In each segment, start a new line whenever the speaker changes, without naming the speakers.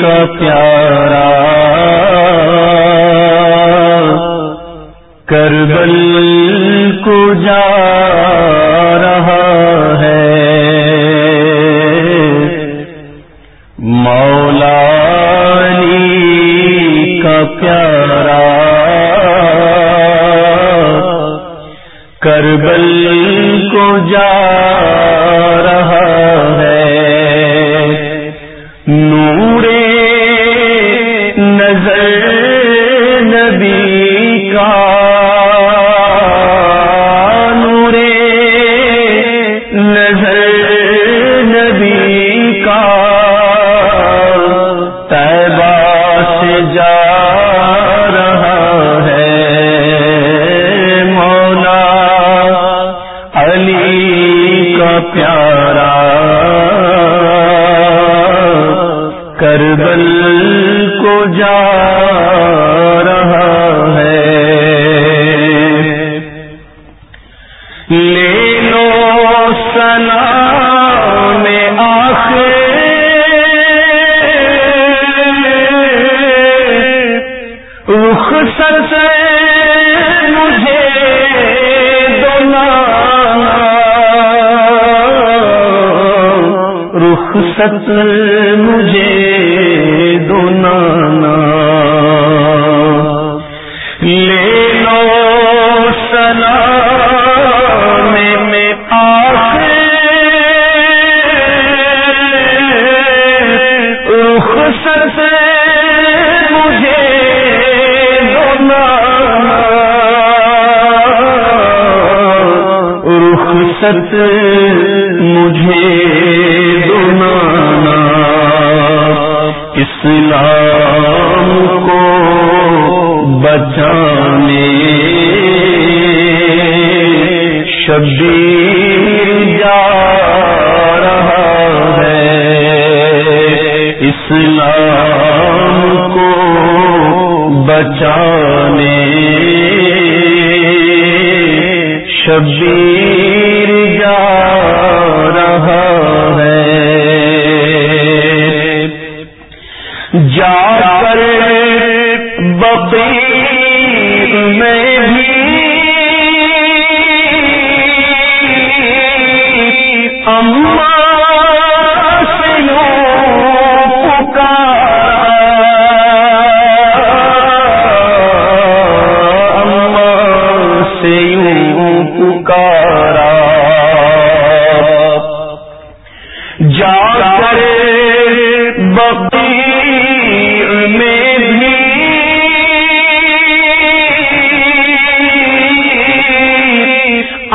کا پیارا کربل کو جا رہا ہے۔ مولا کا پیارا کربل کو جا رہا کا نورے نظر نبی کا۔ طیبہ سے جا رہا ہے مولا۔ علی کا پیارا۔ کربل کو جا سر سے مجھے دونا رخ ست مجھے رخ ست مجھے اسلام کو بچانے۔ شبیر جا رہا ہے۔ اسلام کو بچانے۔ شبیر بھی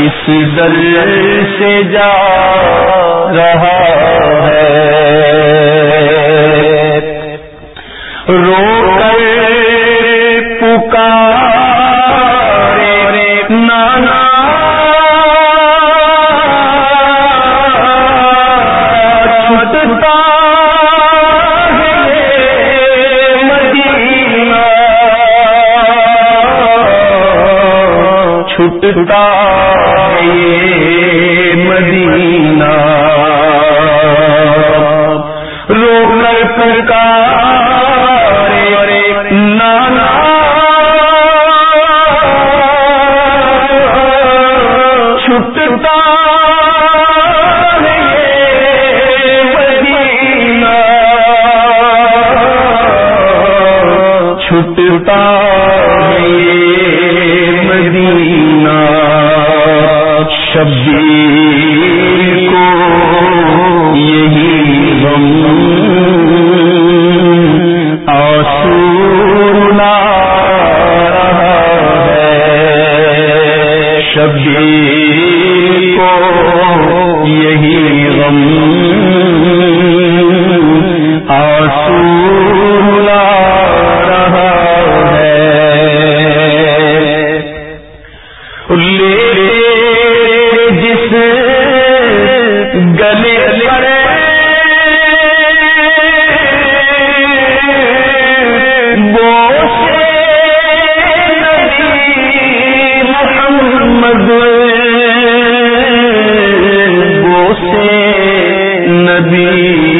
کس در سے جا رہا ہے۔ رو کر پکارے نانا۔ چھٹتا سرکار نانا۔ چھٹتا چھٹتا سبھی کو یہی غم آسو نبی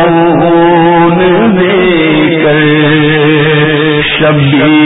خون دے کر شبیر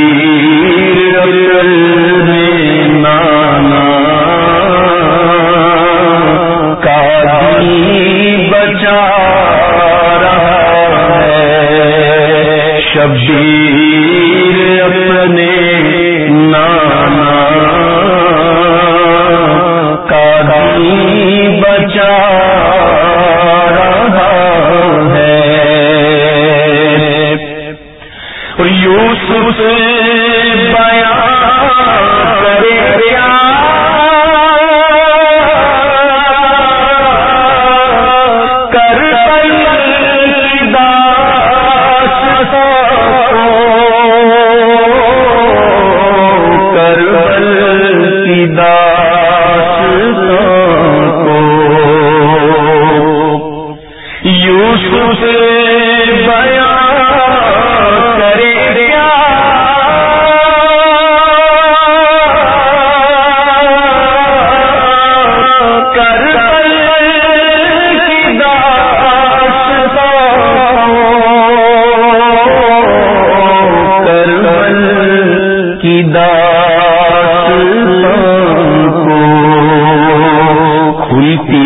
کھلتی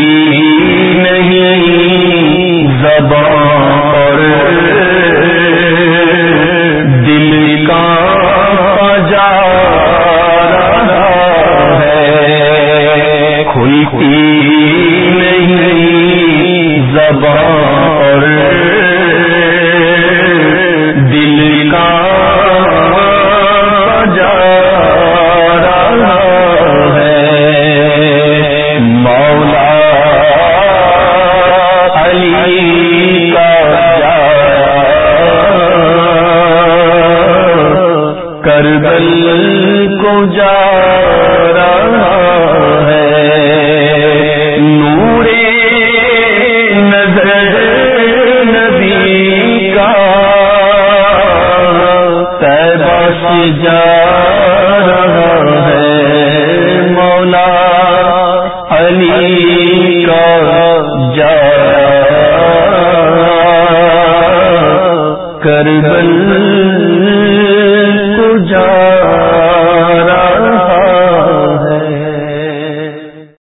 نہیں زبان دل کا جا ہے۔ کھلتی نہیں زبان کربل کو جا رہا ہے۔ نور نظر نبی کا جا رہا ہے۔ مولا علی کا جا کربل